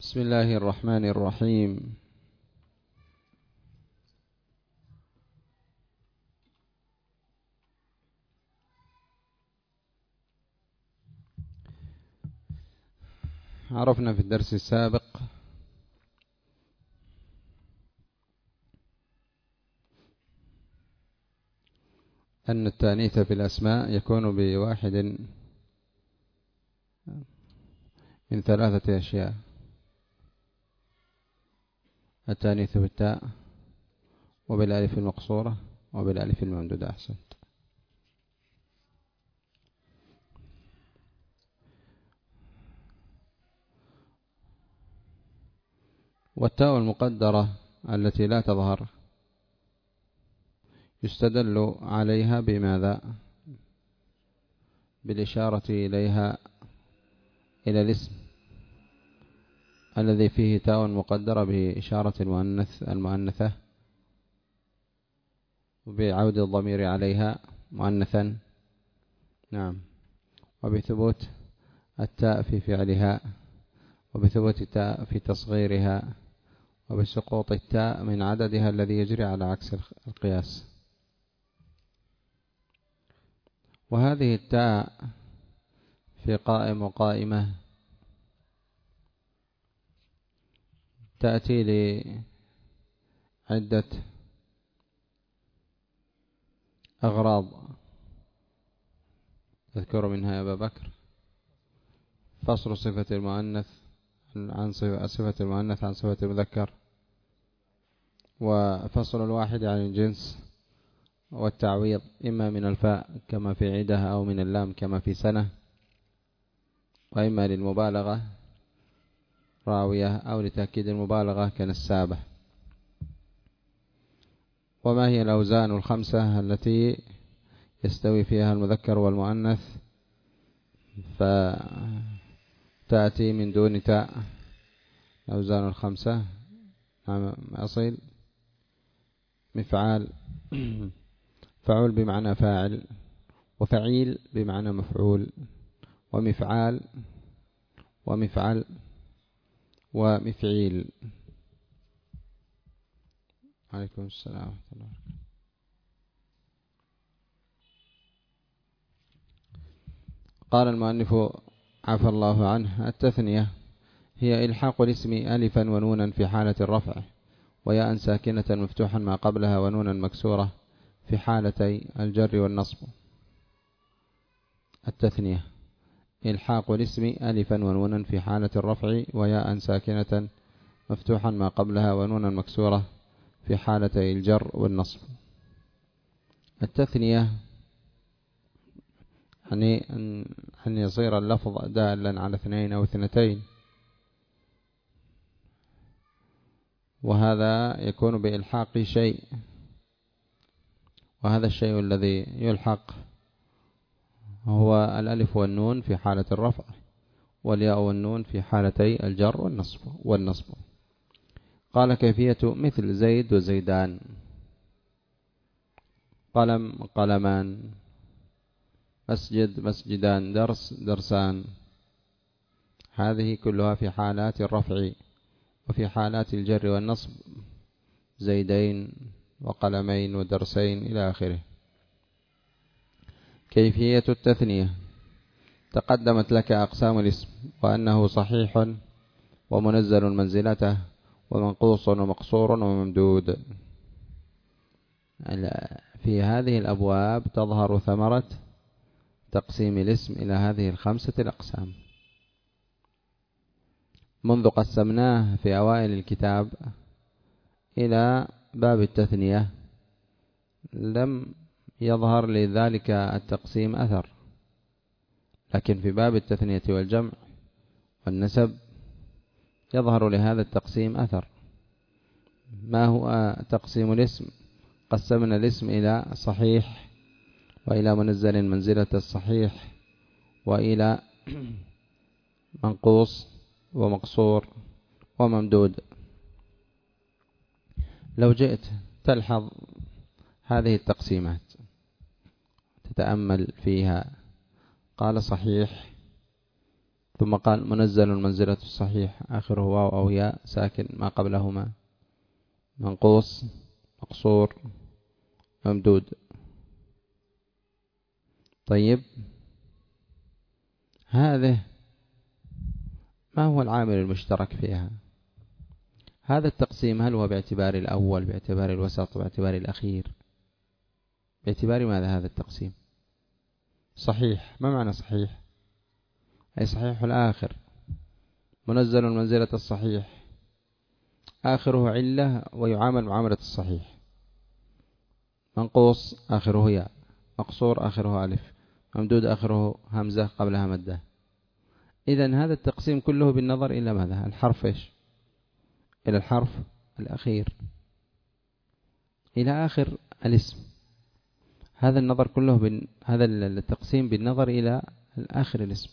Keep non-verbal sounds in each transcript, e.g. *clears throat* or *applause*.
بسم الله الرحمن الرحيم. عرفنا في الدرس السابق أن التانيث في الأسماء يكون بواحد من ثلاثة أشياء. التانيث بالتاء وبالألف المقصورة وبالألف الممدودة. أحسنت. والتاء المقدرة التي لا تظهر يستدل عليها بماذا؟ بالإشارة إليها إلى الاسم. الذي فيه تاء مقدرة بإشارة المؤنث المؤنثة وبعود الضمير عليها مؤنثا. نعم. وبثبوت التاء في فعلها وبثبوت التاء في تصغيرها وبسقوط التاء من عددها الذي يجري على عكس القياس. وهذه التاء في قائم وقائمة تأتي لعدة أغراض تذكر منها يا أبا بكر. فصل صفة المؤنث عن صفة المؤنث عن صفة المذكر. وفصل الواحد عن الجنس والتعويض إما من الفاء كما في عدها أو من اللام كما في سنة وإما للمبالغة راوية أو لتأكيد المبالغة كنسابة. وما هي الأوزان الخمسة التي يستوي فيها المذكر والمؤنث؟ فتأتي من دون تاء. الأوزان الخمسة. نعم أصيل. مفعال. فعول بمعنى فاعل. وفعيل بمعنى مفعول. ومفعال. ومفعل. ومفعيل عليكم السلام ورحمة الله قال المؤلف عفى الله عنه التثنية هي إلحاق الاسم ألفا ونونا في حالة الرفع وياء ساكنة مفتوحا ما قبلها ونونا مكسورة في حالتي الجر والنصب. التثنية إلحاق الاسم ألفا ونونا في حالة الرفع وياء ساكنة مفتوحا ما قبلها ونونا مكسورة في حالتي الجر والنصب. التثنية يعني أن يصير اللفظ دالا على اثنين أو اثنتين. وهذا يكون بإلحاق شيء. وهذا الشيء الذي يلحق هو الألف والنون في حالة الرفع والياء والنون في حالتي الجر والنصب والنصب. قال كيفية مثل زيد وزيدان. قلم قلمان. مسجد مسجدان. درس درسان. هذه كلها في حالات الرفع وفي حالات الجر والنصب. زيدين وقلمين ودرسين إلى آخره. كيفية التثنية. تقدمت لك أقسام الاسم وأنه صحيح ومنزل منزلته ومنقوص ومقصور وممدود. في هذه الأبواب تظهر ثمرة تقسيم الاسم إلى هذه الخمسة الأقسام. منذ قسمناه في أوائل الكتاب إلى باب التثنية لم يظهر لذلك التقسيم أثر. لكن في باب التثنية والجمع والنسب يظهر لهذا التقسيم أثر. ما هو تقسيم الاسم؟ قسمنا الاسم إلى صحيح وإلى منزل منزلة الصحيح وإلى *clears throat* منقوص ومقصور وممدود. لو جئت تلحظ هذه التقسيمات. تتأمل فيها. قال صحيح. ثم قال منزل منزلة الصحيح. آخره واو أو ياء. ساكن ما قبلهما. منقوص. مقصور. ممدود. طيب. هذه ما هو العامل المشترك فيها؟ هذا التقسيم هل هو باعتبار الأول باعتبار الوسط باعتبار الأخير؟ باعتبار ماذا هذا التقسيم؟ صحيح. ما معنى صحيح؟ أي صحيح الآخر. منزل منزلة الصحيح. آخره علة ويعامل معاملة الصحيح. منقوص آخره ياء. مقصور آخره ألف. ممدود آخره همزة قبلها مدة. إذا هذا التقسيم كله بالنظر إلى ماذا؟ الحرف إيش؟ إلى الحرف الأخير. إلى آخر الاسم. هذا النظر كله بن... هذا التقسيم بالنظر إلى آخر الاسم.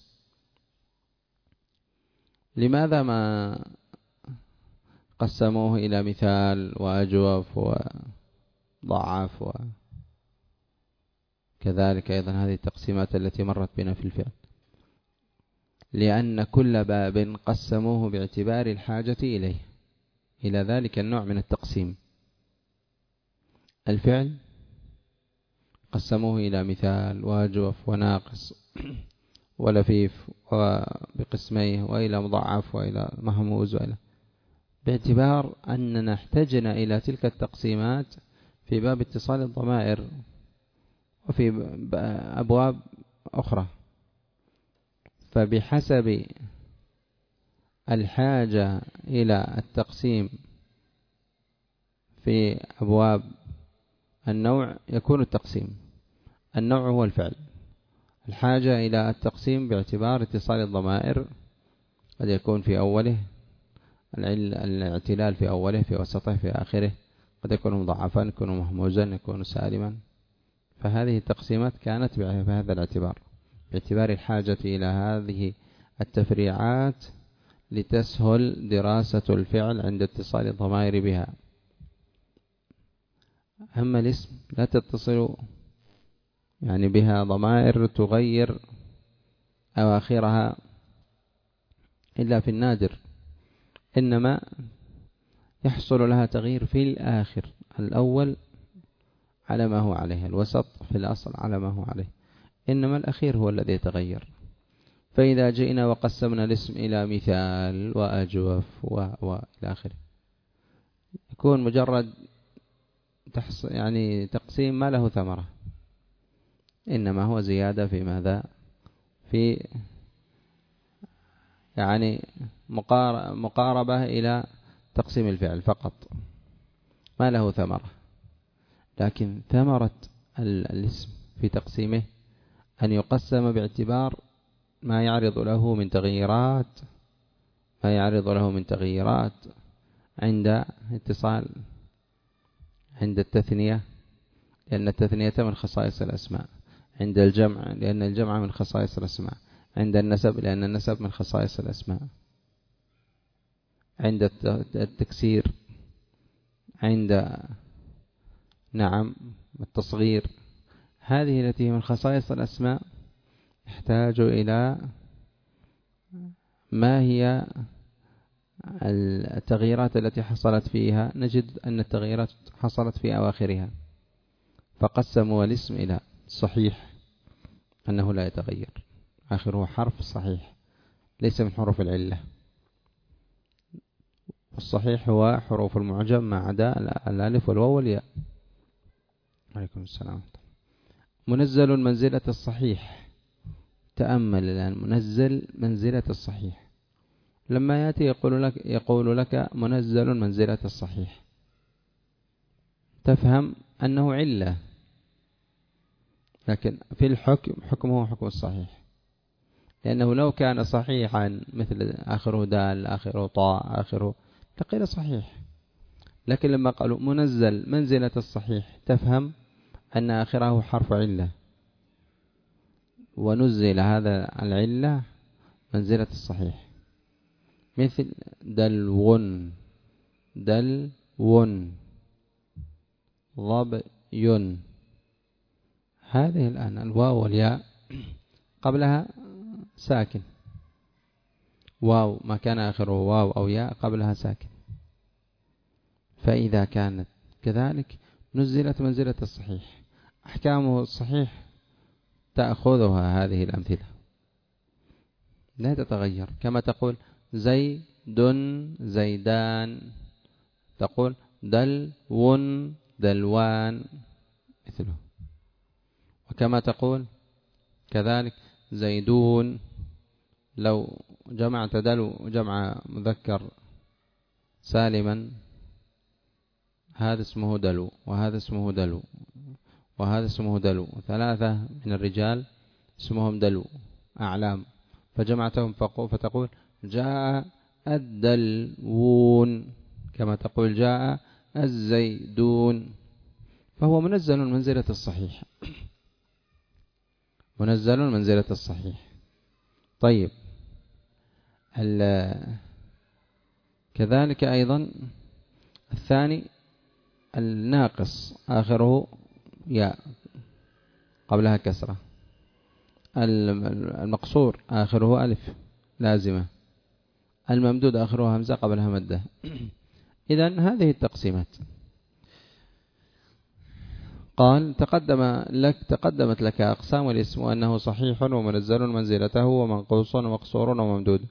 لماذا ما قسموه إلى مثال وأجوف وضعف وكذلك أيضا هذه التقسيمات التي مرت بنا في الفعل. لأن كل باب قسموه باعتبار الحاجة إليه. إلى ذلك النوع من التقسيم. الفعل قسموه إلى مثال واجوف وناقص ولفيف وبقسميه وإلى مضاعف وإلى مهموز وإلى. باعتبار أننا احتجنا إلى تلك التقسيمات في باب اتصال الضمائر وفي أبواب أخرى. فبحسب الحاجة إلى التقسيم في أبواب النوع يكون التقسيم. النوع هو الفعل. الحاجة إلى التقسيم باعتبار اتصال الضمائر قد يكون في أوله الاعتلال في أوله في وسطه في آخره قد يكون مضاعفا يكون مهموزا يكون سالما. فهذه التقسيمات كانت بهذا الاعتبار. باعتبار الحاجة إلى هذه التفريعات لتسهل دراسة الفعل عند اتصال الضمائر بها. أما الاسم لا تتصل يعني بها ضمائر تغير أواخرها إلا في النادر. إنما يحصل لها تغيير في الآخر. الأول على ما هو عليه الوسط في الأصل على ما هو عليه. إنما الأخير هو الذي يتغير. فإذا جئنا وقسمنا الاسم إلى مثال وأجوف وإلى آخره. يكون مجرد يعني تقسيم ما له ثمرة. إنما هو زيادة في ماذا؟ في يعني مقاربة إلى تقسيم الفعل فقط. ما له ثمرة. لكن ثمرة الاسم في تقسيمه أن يقسم باعتبار ما يعرض له من تغييرات ما يعرض له من تغييرات عند اتصال عند التثنية لأن التثنية من خصائص الأسماء. عند الجمع لأن الجمع من خصائص الأسماء. عند النسب لأن النسب من خصائص الأسماء. عند التكسير عند نعم التصغير. هذه التي من خصائص الأسماء يحتاج إلى ما هي التغييرات التي حصلت فيها نجد أن التغييرات حصلت في أواخرها فقسموا الاسم إلى صحيح أنه لا يتغير. آخره حرف صحيح ليس من حروف العلة. والصحيح هو حروف المعجم ما عدا الألف والواو والياء. عليكم السلام. منزل منزلة الصحيح. تأمل الآن منزل منزلة الصحيح. لما يأتي يقول لك, يقول لك منزل منزلة الصحيح. تفهم أنه علة. لكن في الحكم حكمه حكم الصحيح. لأنه لو كان صحيحا مثل آخره دال آخره طاء آخره لقيل صحيح. لكن لما قالوا منزل منزلة الصحيح تفهم أن آخره حرف علة. ونزل هذا العلة منزلة الصحيح. مثل دلون دلون ضبي هذه الآن الواو والياء. قبلها ساكن. واو ما كان آخره واو أو ياء قبلها ساكن. فإذا كانت كذلك نزلت منزلة الصحيح. أحكامه الصحيح تأخذها هذه الأمثلة. لا تتغير. كما تقول زيد زيدان. تقول دلو دلوان. مثله. وكما تقول كذلك زيدون. لو جمعت دلو جمع مذكر سالما هذا اسمه دلو وهذا اسمه دلو وهذا اسمه دلو ثلاثة من الرجال اسمهم دلو أعلام. فجمعتهم فتقول جاء الدلوون كما تقول جاء الزيدون. فهو منزل منزلة الصحيح. منزل منزلة الصحيح. طيب. كذلك أيضا الثاني الناقص آخره ياء قبلها كسرة. المقصور آخره ألف لازمة. الممدود آخره همزة قبلها مدة إذا هذه التقسيمات. قال تقدم لك تقدمت لك أقسام الاسم وأنه صحيح ومنزل منزلته ومنقوص ومقصور وممدود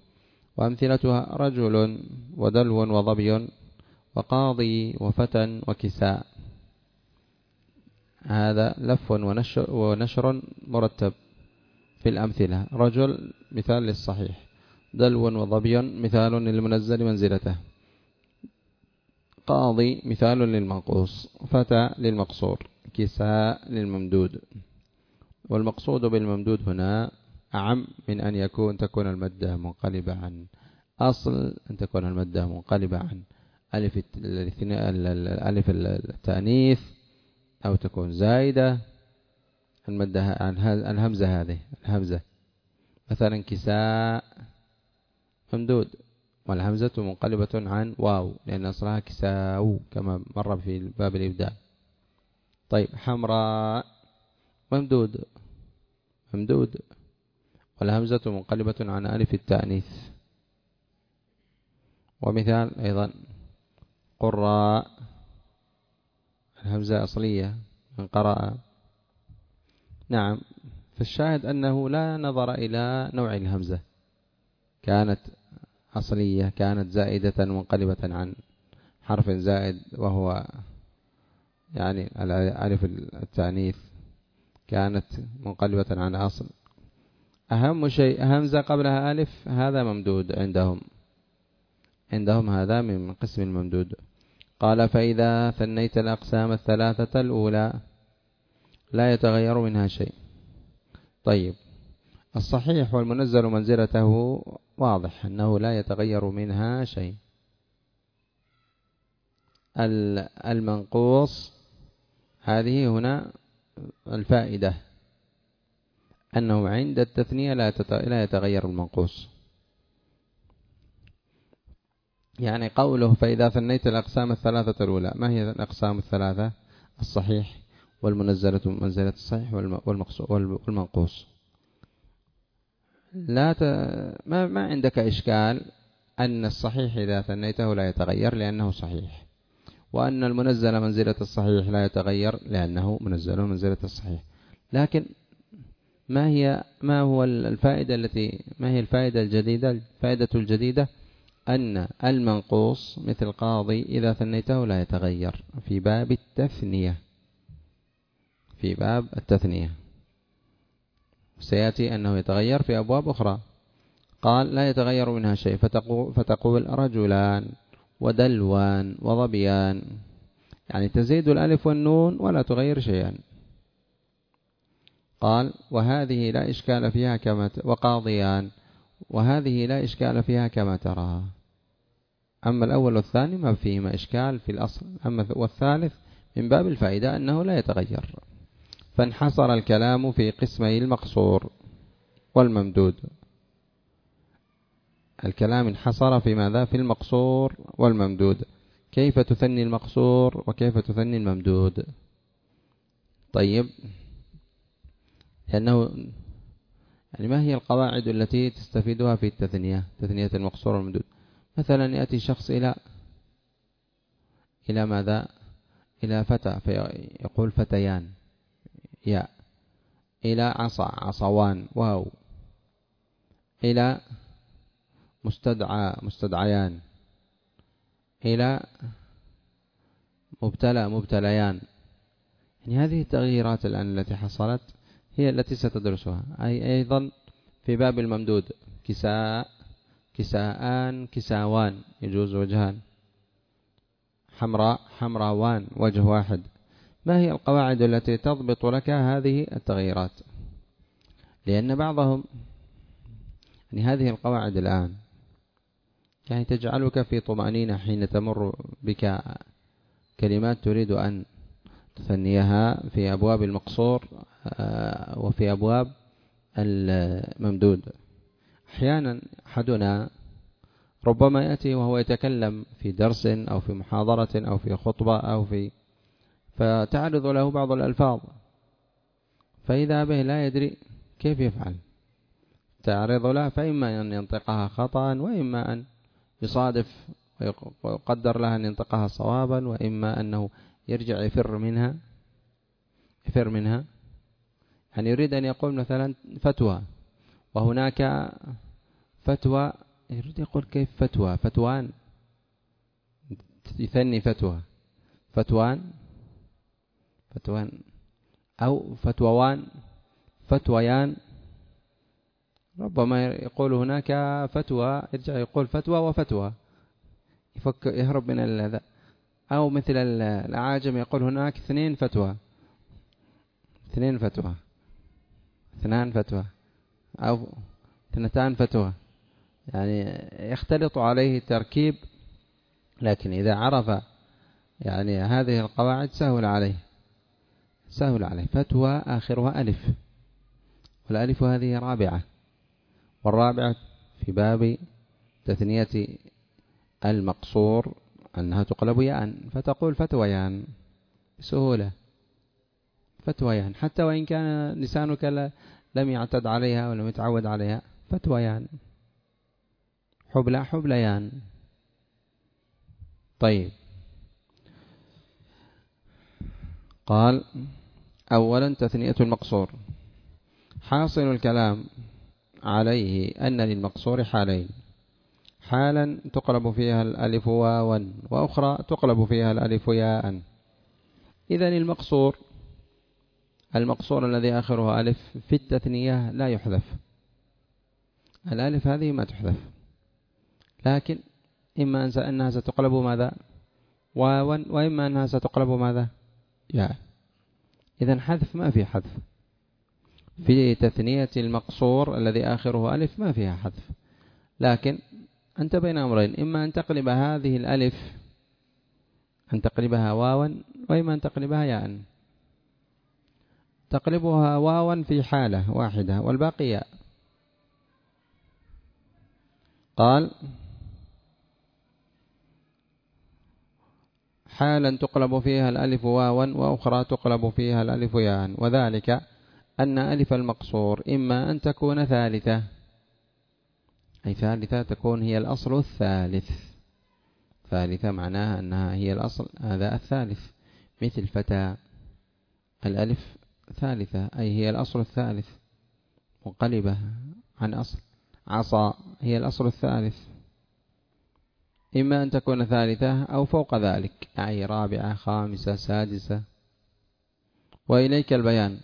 وأمثلتها رجل ودلو وضبي وقاضي وفتى وكساء. هذا لف ونشر, ونشر مرتب في الأمثلة. رجل مثال للصحيح. دلو وضبي مثال للمنزل منزلته. قاضي مثال للمنقوص فتى للمقصور كساء للممدود. والمقصود بالممدود هنا أعم من أن يكون تكون المادة منقلبة عن أصل أن تكون المادة منقلبة عن ألف ألف التأنيث أو تكون زائدة المادة عن الهمزة هذه الهمزة. مثلا كساء ممدود والهمزة منقلبة عن واو لأن أصلها كساو كما مر في باب الإبداع. طيب حمراء ممدود ممدود والهمزة منقلبة عن ألف التأنيث. ومثال أيضا قراء الهمزة أصلية من قراءة نعم فالشاهد أنه لا نظر إلى نوع الهمزة. كانت أصلية كانت زائدة منقلبة عن حرف زائد وهو يعني ألف التأنيث كانت منقلبة عن أصل. أهم شيء همزة قبلها ألف هذا ممدود عندهم. عندهم هذا من قسم الممدود. قال فإذا ثنيت الأقسام الثلاثة الأولى لا يتغير منها شيء. طيب. الصحيح والمنزل منزلته واضح أنه لا يتغير منها شيء. المنقوص هذه هنا الفائدة. أنه عند التثنية لا يتغير المنقوص. يعني قوله فإذا ثنيت الأقسام الثلاثة الأولى ما هي الأقسام الثلاثة؟ الصحيح والمنزلة منزلة الصحيح والمنقوص. لا ت... ما, ما عندك إشكال أن الصحيح إذا ثنيته لا يتغير لأنه صحيح. وأن المنزل منزلة الصحيح لا يتغير لأنه منزل منزلة الصحيح. لكن ما هي ما هو الفائدة التي ما هي الفائدة الجديدة؟ الفائدة الجديدة أن المنقوص مثل قاضي إذا ثنيته لا يتغير. في باب التثنية. في باب التثنية. سيأتي أنه يتغير في أبواب أخرى. قال لا يتغير منها شيء. فتقول, فتقول رجلان ودلوان وظبيان. يعني تزيد الألف والنون ولا تغير شيئا. قال وهذه لا إشكال فيها كما وقاضيان. وهذه لا إشكال فيها كما تراها أما الأول والثاني ما فيهما إشكال في الأصل. أما والثالث من باب الفائدة أنه لا يتغير. فانحصر الكلام في قسمي المقصور والممدود. الكلام انحصر في ماذا في المقصور والممدود. كيف تثني المقصور وكيف تثني الممدود؟ طيب لأنه يعني ما هي القواعد التي تستفيدها في التثنية تثنية المقصور والممدود؟ مثلا يأتي شخص إلى إلى ماذا؟ إلى فتى فيقول فتيان. يا. إلى عصا عصوان واو. إلى مستدعى مستدعيان. إلى مبتلى مبتليان. يعني هذه التغييرات الآن التي حصلت هي التي ستدرسها. أي أيضا في باب الممدود. كساء كساءان كساوان. يجوز وجهان. حمراء حمراوان وجه واحد. ما هي القواعد التي تضبط لك هذه التغييرات؟ لأن بعضهم يعني هذه القواعد الآن يعني تجعلك في طمأنينة حين تمر بك كلمات تريد أن تثنيها في أبواب المقصور آه، وفي أبواب الممدود. أحيانا أحدنا ربما يأتي وهو يتكلم في درس أو في محاضرة أو في خطبة أو في فتعرض له بعض الألفاظ. فإذا به لا يدري كيف يفعل. تعرض له فإما أن ينطقها خطأ وإما أن يصادف ويقدر لها أن ينطقها صوابا وإما أنه يرجع يفر منها يفر منها. يعني يريد أن يقول مثلا فتوى. وهناك فتوى يريد يقول كيف فتوى؟ فتوان. يثني فتوى. فتوان. فتوان. أو فتوان فتويان. ربما يقول هناك فتوى يرجع يقول فتوى وفتوى. يفك يهرب من هذا. أو مثل الأعاجم يقول هناك اثنين فتوى. اثنين فتوى. اثنان فتوى. أو اثنتان فتوى. يعني يختلط عليه التركيب لكن إذا عرف يعني هذه القواعد سهل عليه. سهل عليه. فتوى آخرها ألف والألف هذه رابعة. والرابعة في باب تثنية المقصور أنها تقلب ياء. فتقول فتويان. بسهولة. فتويان. حتى وإن كان لسانك لم يعتد عليها ولم يتعود عليها. فتويان. حبلى حبليان. طيب. قال أولا تثنية المقصور. حاصل الكلام عليه أن للمقصور حالين. حالا تقلب فيها الألف واوا وأخرى تقلب فيها الألف ياء. إذا المقصور المقصور الذي آخره ألف في التثنية لا يحذف. الألف هذه ما تحذف. لكن إما أنها ستقلب ماذا؟ واوا وإما أنها ستقلب ماذا؟ ياء. إذا حذف ما في حذف. في تثنية المقصور الذي آخره ألف ما فيها حذف. لكن أنت بين أمرين إما أن تقلب هذه الألف أن تقلبها واوا وإما أن تقلبها ياء. تقلبها واوا في حالة واحدة والباقي ياء. قال حالا تقلب فيها الألف واوا وأخرى تقلب فيها الألف ياء. وذلك أن ألف المقصور إما أن تكون ثالثة. أي ثالثة تكون هي الأصل الثالث. ثالثة معناها أنها هي الأصل هذا الثالث. مثل فتى الألف ثالثة أي هي الأصل الثالث. مقلبة عن أصل. عصا هي الأصل الثالث. إما أن تكون ثالثة أو فوق ذلك أي رابعة خامسة سادسة. وإليك البيان.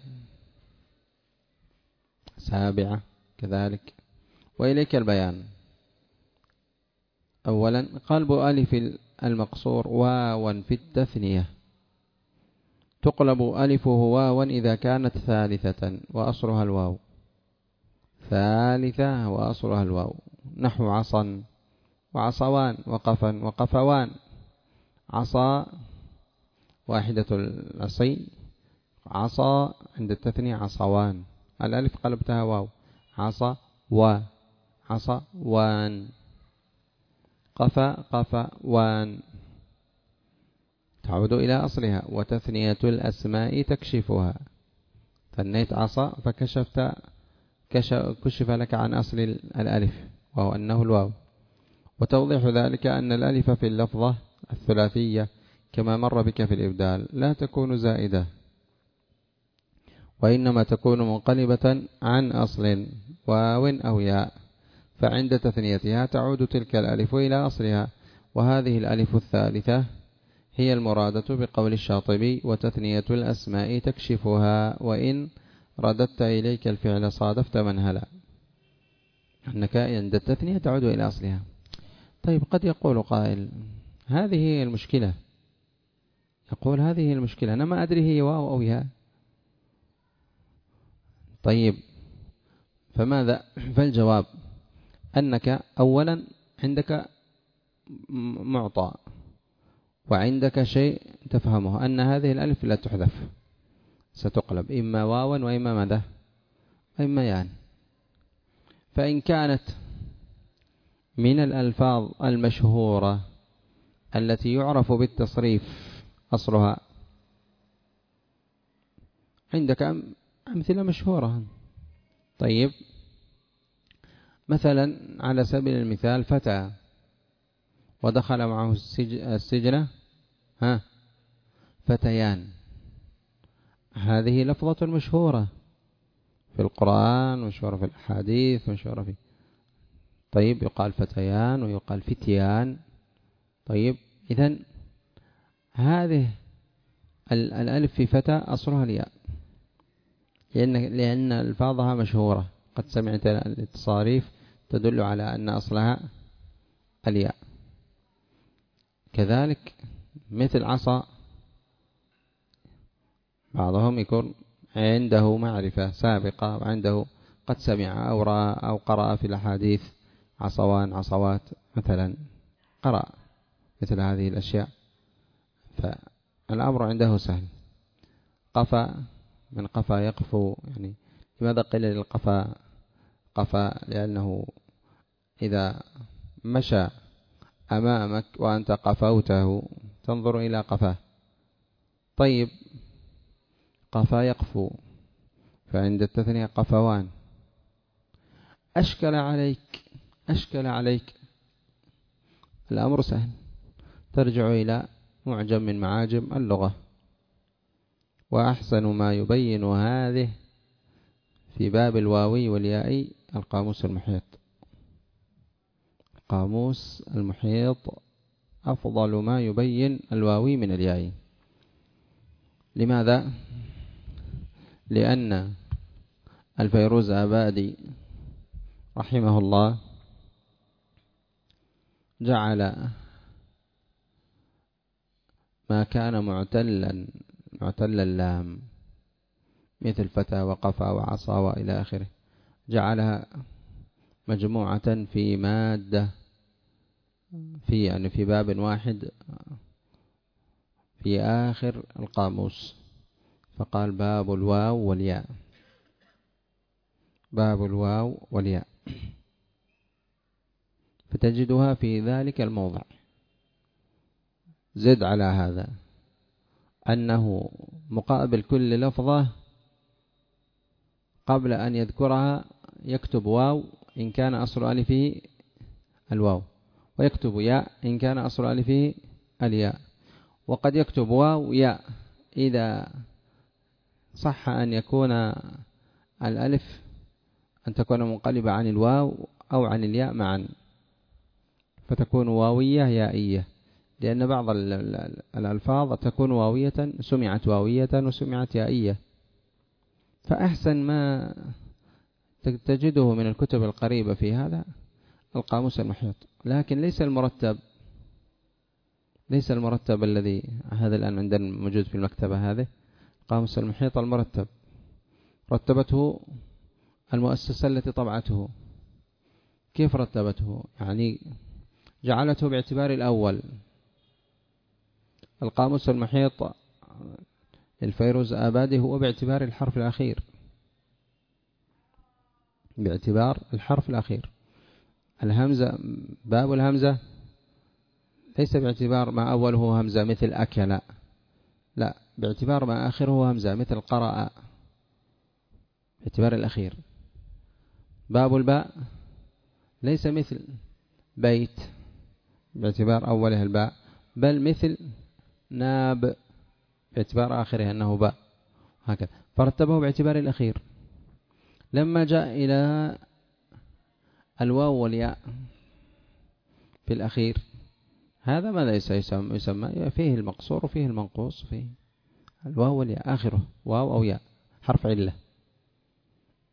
سابعة كذلك. وإليك البيان. أولا قلب ألف المقصور واوا في التثنية. تقلب ألفه واوا إذا كانت ثالثة وأصلها الواو. ثالثة وأصلها الواو. نحو عصا. وعصوان وقفا وقفوان. عصا واحدة العصي عصا عند التثنية عصوان. الألف قلبتها واو. عصا و. عصا وان. قفا قفا وان. تعود إلى أصلها. وتثنية الأسماء تكشفها. ثنيت عصا فكشفت كشف لك عن أصل الألف. وهو أنه الواو. وتوضيح ذلك أن الألف في اللفظة الثلاثية كما مر بك في الإبدال لا تكون زائدة وإنما تكون منقلبة عن أصل واو أو ياء فعند تثنيتها تعود تلك الألف إلى أصلها وهذه الألف الثالثة هي المرادة بقول الشاطبي وتثنية الأسماء تكشفها وإن رددت إليك الفعل صادفت من هلا أنك عند التثنية تعود إلى أصلها. طيب قد يقول قائل هذه هي المشكلة. يقول هذه هي المشكلة أنا ما أدري هي واو أو ياء. طيب فماذا؟ فالجواب أنك أولا عندك معطى وعندك شيء تفهمه أن هذه الألف لا تحذف. ستقلب إما واوا وإما ماذا؟ إما يان فإن كانت من الألفاظ المشهورة التي يعرف بالتصريف أصلها. عندك أمثلة مشهورة. طيب. مثلا على سبيل المثال فتى. ودخل معه السجن ها. فتيان. هذه لفظة مشهورة في القرآن مشهورة في الحديث مشهورة في طيب يقال فتيان ويقال فتيان. طيب إذا هذه الألف في فتى أصلها الياء لأن, لأن ألفاظها مشهورة. قد سمعت التصاريف تدل على أن أصلها الياء. كذلك مثل عصا بعضهم يكون عنده معرفة سابقة وعنده قد سمع أو رأى أو قرأ في الأحاديث. عصوان عصوات مثلا قرأ مثل هذه الأشياء. فالأمر عنده سهل. قفا من قفا يقفو يعني لماذا قيل للقفا؟ قفا لأنه إذا مشى أمامك وأنت قفوته تنظر إلى قفاه. طيب قفا يقفو فعند التثنية قفوان. أشكل عليك. أشكل عليك. الأمر سهل. ترجع إلى معجم من معاجم اللغة. وأحسن ما يبين هذه في باب الواوي والياء القاموس المحيط. القاموس المحيط أفضل ما يبين الواوي من الياء. لماذا؟ لأن الفيروز أبادي رحمه الله جعل ما كان معتلا معتل اللام مثل فتى وقفا وعصا وإلى آخره. جعلها مجموعة في مادة في يعني في باب واحد في آخر القاموس. فقال باب الواو والياء. باب الواو والياء. فتجدها في ذلك الموضع. زد على هذا أنه مقابل كل لفظة قبل أن يذكرها يكتب واو إن كان أصل ألفه الواو ويكتب ياء إن كان أصل ألفه الياء وقد يكتب واو ياء. إذا صح أن يكون الألف أن تكون منقلبة عن الواو أو عن الياء معا. فتكون واوية يائية. لأن بعض الألفاظ تكون واوية سمعت واوية وسمعت يائية. فأحسن ما تجده من الكتب القريبة في هذا القاموس المحيط. لكن ليس المرتب ليس المرتب الذي هذا الآن عندنا موجود في المكتبة هذه. القاموس المحيط المرتب. رتبته المؤسسة التي طبعته. كيف رتبته؟ يعني جعلته باعتبار الأول. القاموس المحيط الفيروز آبادي هو باعتبار الحرف الأخير. باعتبار الحرف الأخير. الهمزة باب الهمزة ليس باعتبار ما أوله همزة مثل أكل. لا باعتبار ما آخره همزة مثل قرأ. باعتبار الأخير. باب الباء ليس مثل بيت. باعتبار أوله الباء بل مثل ناب باعتبار آخره أنه باء. هكذا. فرتبه باعتبار الأخير. لما جاء إلى الواو والياء في الأخير هذا ماذا يسمى, يسمى؟ فيه المقصور وفيه المنقوص فيه الواو والياء. آخره واو أو ياء حرف علة.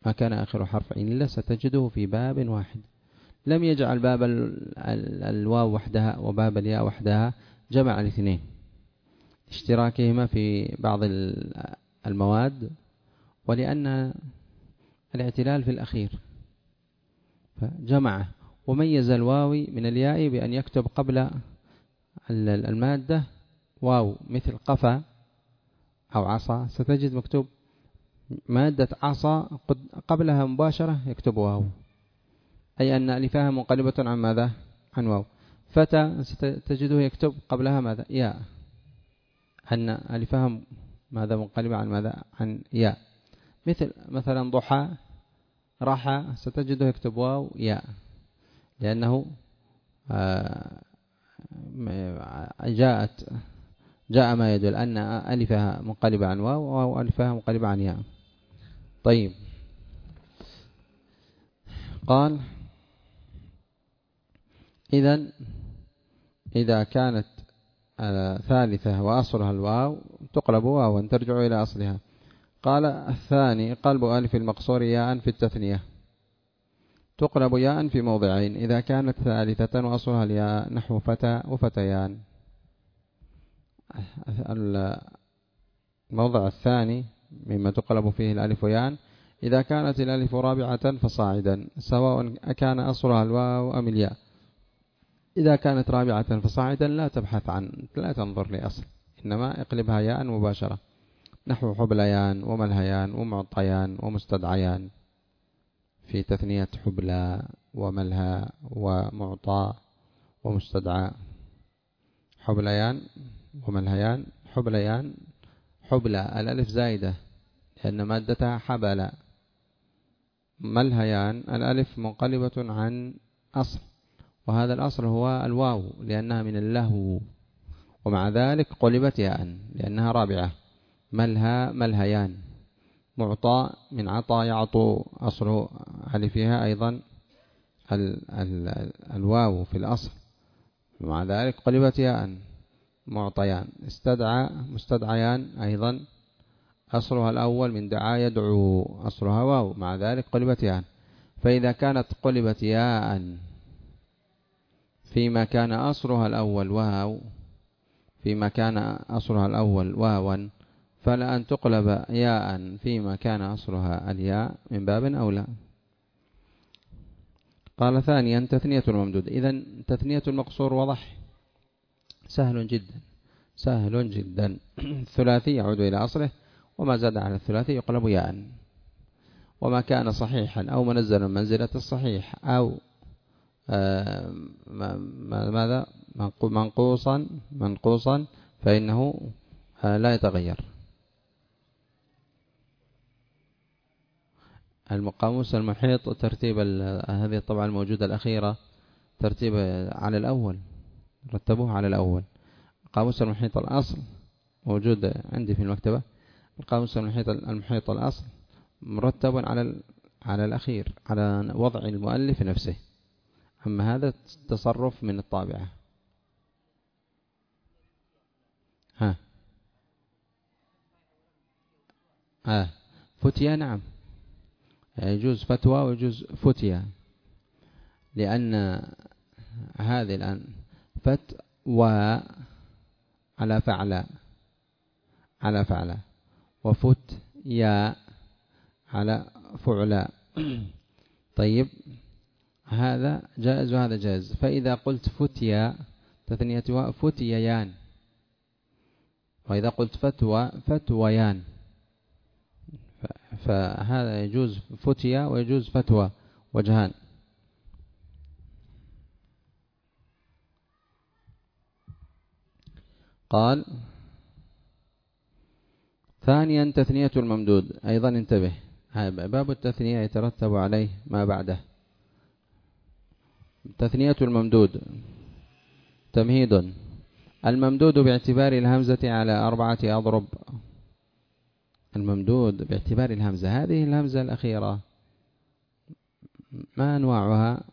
ما كان آخر حرف علة ستجده في باب واحد. لم يجعل باب الواو وحدها وباب الياء وحدها جمع الاثنين اشتراكهما في بعض المواد ولأن الاعتلال في الأخير. فجمعه. وميز الواوي من الياء بأن يكتب قبل المادة واو مثل قفا أو عصا. ستجد مكتوب مادة عصا قبلها مباشرة يكتب واو. أي أن ألفها منقلبة عن ماذا؟ عن واو. فتى ستجده يكتب قبلها ماذا؟ ياء. أن ألفها ماذا منقلبة عن ماذا؟ عن ياء. مثل مثلا ضحى راحة ستجده يكتب واو ياء. لأنه آه، جاءت جاء ما يدل أن ألفها منقلبة عن واو أو ألفها منقلبة عن ياء. طيب. قال إذا إذا كانت ثالثة وأصلها الواو تقلب واوا ترجع إلى أصلها. قال الثاني قلب ألف المقصور ياء في التثنية. تقلب ياء في موضعين إذا كانت ثالثة وأصلها الياء نحو فتى وفتيان. الموضع الثاني مما تقلب فيه الألف يان إذا كانت الألف رابعة فصاعدا سواء كان أصلها الواو أم الياء. إذا كانت رابعة فصاعدا لا تبحث عن لا تنظر لأصل إنما اقلبها ياء مباشرة. نحو حبليان وملهيان ومعطيان ومستدعيان. في تثنية حبلى وملهى ومعطى ومستدعى. حبليان وملهيان حبليان حبلى الألف زايدة لأن مادتها حبل ملهيان الألف منقلبة عن أصل. وهذا الأصل هو الواو لأنها من اللهو. ومع ذلك قلبت ياء لأنها رابعة. ملها ملهيان. معطى من عطى يعطو. أصل ألفها أيضا ال ال الواو في الأصل. ومع ذلك قلبت ياء. معطيان. استدعى مستدعيان أيضا. أصلها الأول من دعا يدعو. أصلها واو. مع ذلك قلبت ياء. فإذا كانت قلبت ياء فيما كان أصلها الأول واو فيما كان أصلها الأول واوا فلا أن تقلب ياء فيما كان أصلها الياء من باب أولى قال ثانيا تثنية الممدود. إذا تثنية المقصور وضح سهل جدا سهل جدا. *clears throat* الثلاثي يعود إلى أصله وما زاد على الثلاثي يقلب ياء. وما كان صحيحا أو منزلا منزلة الصحيح أو ماذا؟ منقوصا منقوصا فإنه آه، لا يتغير. المقاموس المحيط ترتيب هذه الطبعة الموجودة الأخيرة ترتيب على الأول. رتبوه على الأول. القاموس المحيط الأصل موجود عندي في المكتبة. القاموس المحيط المحيط الأصل مرتب على على الأخير على وضع المؤلف نفسه. أما هذا تصرف من الطابعة. ها. ها. فتيا نعم. يجوز فتوى ويجوز فتيا. لأن هذه الآن فتوى على فعل على فعل. وفت يا على فعل. طيب. هذا جائز وهذا جائز. فإذا قلت فتيا تثنيتها فتييان. وإذا قلت فتوى فتويان. فهذا يجوز فتيا ويجوز فتوى وجهان. قال ثانيا تثنية الممدود. أيضا انتبه. باب التثنية يترتب عليه ما بعده. تثنية الممدود. تمهيد. الممدود باعتبار الهمزة على أربعة أضرب. الممدود باعتبار الهمزة. هذه الهمزة الأخيرة. ما أنواعها؟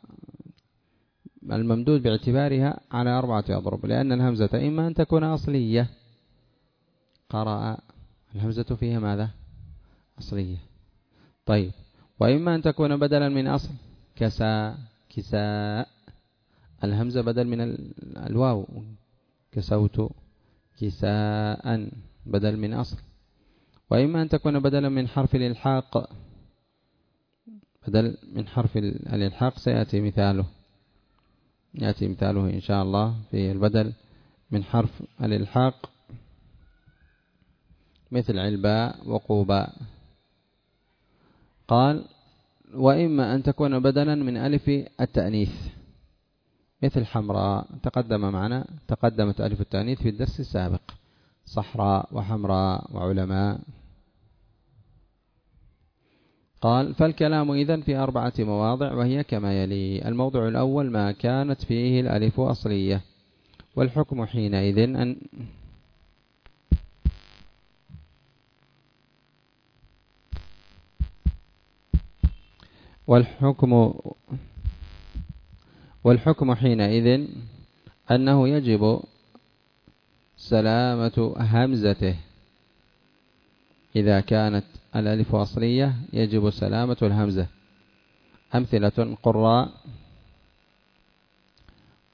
الممدود باعتبارها على أربعة أضرب. لأن الهمزة إما أن تكون أصلية. قرأ. الهمزة فيها ماذا؟ أصلية. طيب. وإما أن تكون بدلا من أصل. كساء. كساء. الهمزة بدل من الواو. كسوت كساء بدل من أصل. وإما أن تكون بدلا من حرف الإلحاق. بدل من حرف الإلحاق سيأتي مثاله. يأتي مثاله إن شاء الله في البدل من حرف الإلحاق. مثل علباء وقوباء. قال وإما أن تكون بدلا من ألف التأنيث مثل حمراء تقدم معنا تقدمت ألف التأنيث في الدرس السابق صحراء وحمراء وعلماء. قال فالكلام إذن في أربعة مواضع وهي كما يلي الموضع الأول ما كانت فيه الألف أصلية والحكم حينئذ أن والحكم والحكم حينئذ أنه يجب سلامة همزته. إذا كانت الألف أصلية يجب سلامة الهمزة. أمثلة قراء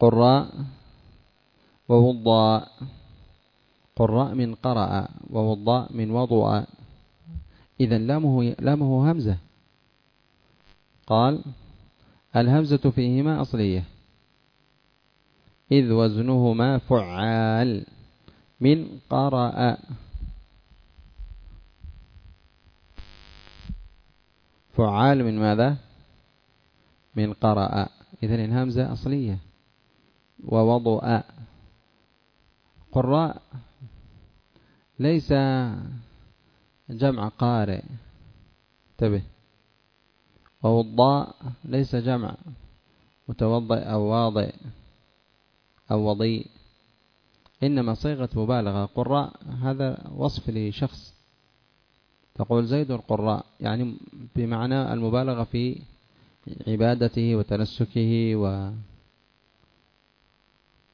قراء ووضاء قراء من قرأ ووضاء من وضوء. إذا لامه, لامه همزة. قال الهمزة فيهما أصلية. إذ وزنهما فعال. من قرأ. فعال من ماذا؟ من قرأ. إذن الهمزة أصلية. ووضوء قراء. ليس جمع قارئ. انتبه. ووضاء ليس جمع متوضئ أو واضئ أو وضيء. إنما صيغة مبالغة قراء هذا وصف لشخص. تقول زيد القراء يعني بمعنى المبالغة في عبادته وتنسكه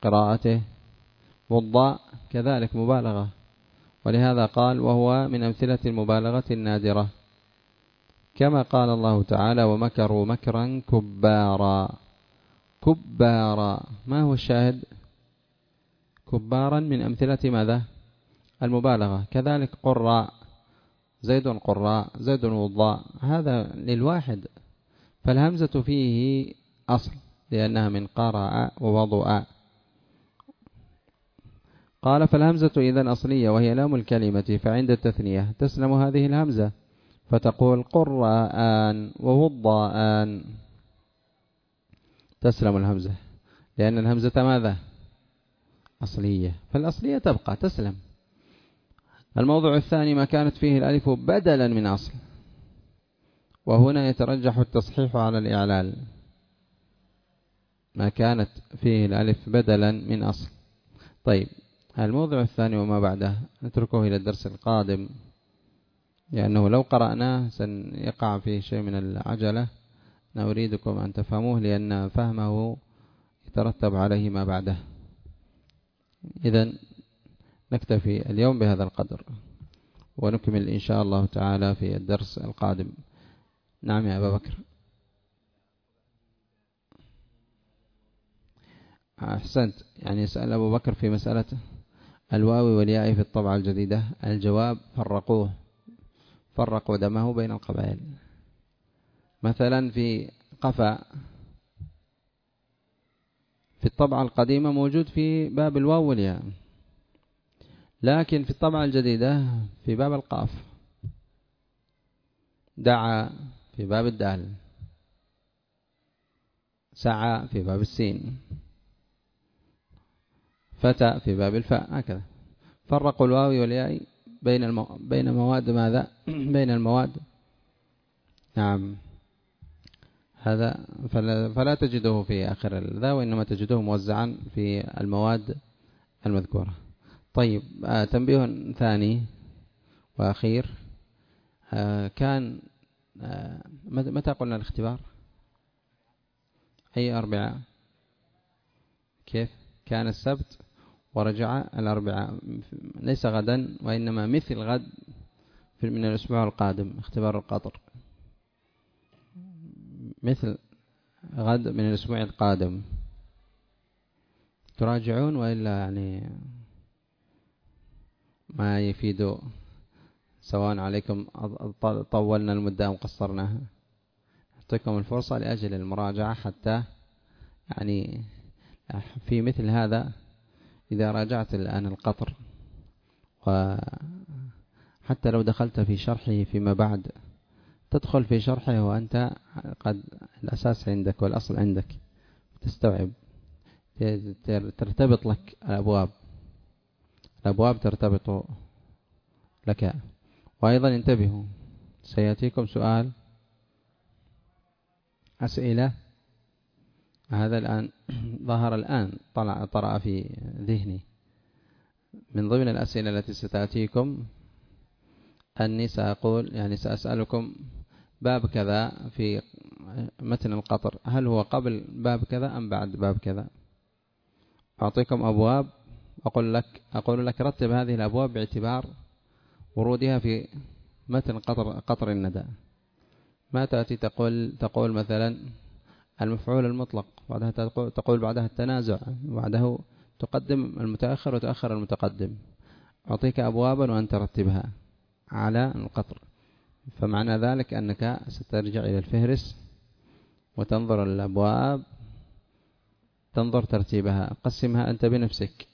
وقراءته. وضاء كذلك مبالغة ولهذا قال وهو من أمثلة المبالغة النادرة. كما قال الله تعالى ومكروا مكرا كبارا. كبارا ما هو الشاهد؟ كبارا من أمثلة ماذا؟ المبالغة. كذلك قراء زيد قراء زيد وضاء. هذا للواحد. فالهمزة فيه أصل لأنها من قرأ ووضوء. قال فالهمزة إذا أصلية وهي لام الكلمة فعند التثنية تسلم هذه الهمزة. فتقول قراءان ووضاءان تسلم الهمزة. لأن الهمزة ماذا؟ أصلية. فالأصلية تبقى. تسلم. الموضوع الثاني ما كانت فيه الألف بدلا من أصل. وهنا يترجح التصحيح على الإعلال. ما كانت فيه الألف بدلا من أصل. طيب الموضوع الثاني وما بعده. نتركه إلى الدرس القادم. لأنه لو قرأناه سيقع فيه شيء من العجلة. نريدكم أن تفهموه لأن فهمه يترتب عليه ما بعده. إذا نكتفي اليوم بهذا القدر ونكمل إن شاء الله تعالى في الدرس القادم. نعم يا أبا بكر. أحسنت. يعني يسأل أبو بكر في مسألة الواو والياء في الطبعة الجديدة. الجواب فرقوه. فرقوا دمه بين القبائل. مثلا في قفا في الطبعة القديمة موجود في باب الواو والياء لكن في الطبعة الجديدة في باب القاف. دعا في باب الدال. سعى في باب السين. فتى في باب الفاء هكذا. فرقوا الواو والياء بين المو... بين مواد ماذا؟ *clears throat* بين المواد. نعم. هذا فلا, فلا تجده في آخر ذا وإنما تجده موزعا في المواد المذكورة. طيب آه تنبيه ثاني وأخير. آه كان آه متى قلنا الاختبار؟ أي أربعاء؟ كيف؟ كان السبت؟ ورجع الأربعاء. ليس غدا وإنما مثل غد من الأسبوع القادم اختبار القطر. مثل غد من الأسبوع القادم. تراجعون وإلا يعني ما يفيد سواء عليكم طولنا المدة أو قصرناها أعطيكم الفرصة لأجل المراجعة حتى يعني في مثل هذا إذا راجعت الآن القطر. وحتى لو دخلت في شرحه فيما بعد تدخل في شرحه وأنت قد الأساس عندك والأصل عندك. تستوعب. ترتبط لك الأبواب. الأبواب ترتبط لك. وأيضا انتبهوا سيأتيكم سؤال أسئلة هذا الآن *clears throat* ظهر الآن طلع طرأ في ذهني. من ضمن الأسئلة التي ستأتيكم أني سأقول يعني سأسألكم باب كذا في متن القطر. هل هو قبل باب كذا أم بعد باب كذا؟ أعطيكم أبواب أقول لك أقول لك رتب هذه الأبواب باعتبار ورودها في متن قطر قطر الندى ما تأتي تقول تقول مثلا المفعول المطلق. بعدها تقول بعدها التنازع بعده تقدم المتأخر وتأخر المتقدم. أعطيك أبوابا وأن ترتبها على القطر. فمعنى ذلك أنك سترجع إلى الفهرس وتنظر الأبواب تنظر ترتيبها. قسمها أنت بنفسك.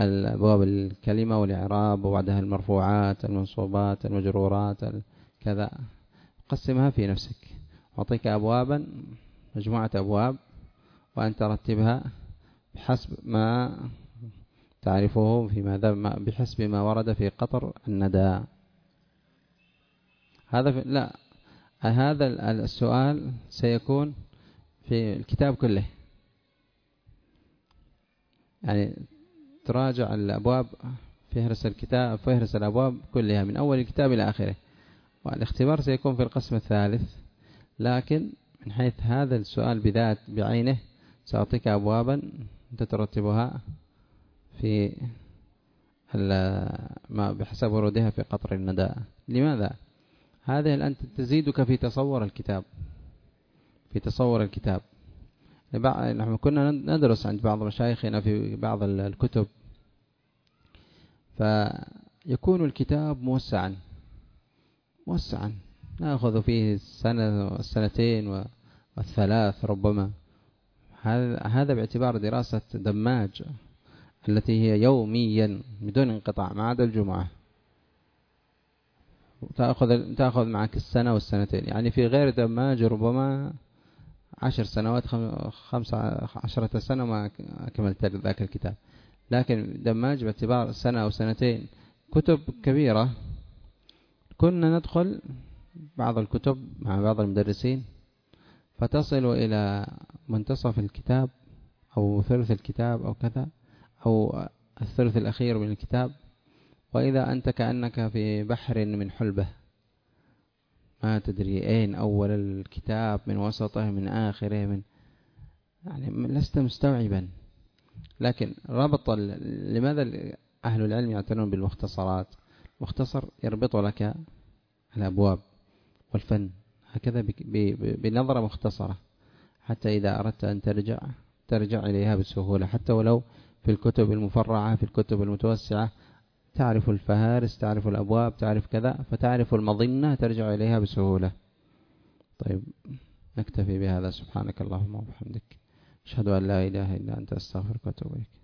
الأبواب الكلمة والإعراب وبعدها المرفوعات المنصوبات المجرورات كذا. قسمها في نفسك. أعطيك أبوابا مجموعة أبواب. وأن ترتبها بحسب ما تعرفه في ماذا بحسب ما ورد في قطر الندى هذا في لا هذا السؤال سيكون في الكتاب كله. يعني تراجع الأبواب فهرس الكتاب فهرس الأبواب كلها من أول الكتاب إلى آخره. والاختبار سيكون في القسم الثالث لكن من حيث هذا السؤال بذات بعينه سأعطيك أبوابا تترتبها في ما بحسب ورودها في قطر الندى لماذا؟ هذه الآن تزيدك في تصور الكتاب. في تصور الكتاب. نحن كنا ندرس عند بعض مشايخنا في بعض الكتب. فيكون الكتاب موسعا. موسعا. نأخذ فيه السنة والسنتين والثلاث ربما. هذا باعتبار دراسة دماج التي هي يوميا بدون انقطاع ما عدا الجمعة. تأخذ تأخذ معك السنة والسنتين. يعني في غير دماج ربما عشر سنوات خمسة عشرة سنة ما كملت ذاك الكتاب. لكن دماج باعتبار سنة أو سنتين كتب كبيرة. كنا ندخل بعض الكتب مع بعض المدرسين فتصل إلى منتصف الكتاب أو ثلث الكتاب أو كذا أو الثلث الأخير من الكتاب. وإذا أنت كأنك في بحر من حلبة ما تدري أين أول الكتاب من وسطه من آخره من يعني لست مستوعبا. لكن ربط لماذا أهل العلم يعتنون بالمختصرات؟ مختصر يربط لك الأبواب والفن. هكذا بنظرة مختصرة. حتى إذا أردت أن ترجع ترجع إليها بسهولة. حتى ولو في الكتب المفرعة في الكتب المتوسعة تعرف الفهارس تعرف الأبواب تعرف كذا فتعرف المظنة ترجع إليها بسهولة. طيب نكتفي بهذا. سبحانك اللهم وبحمدك. أشهد أن لا إله إلا أنت أستغفرك وأتوب إليك.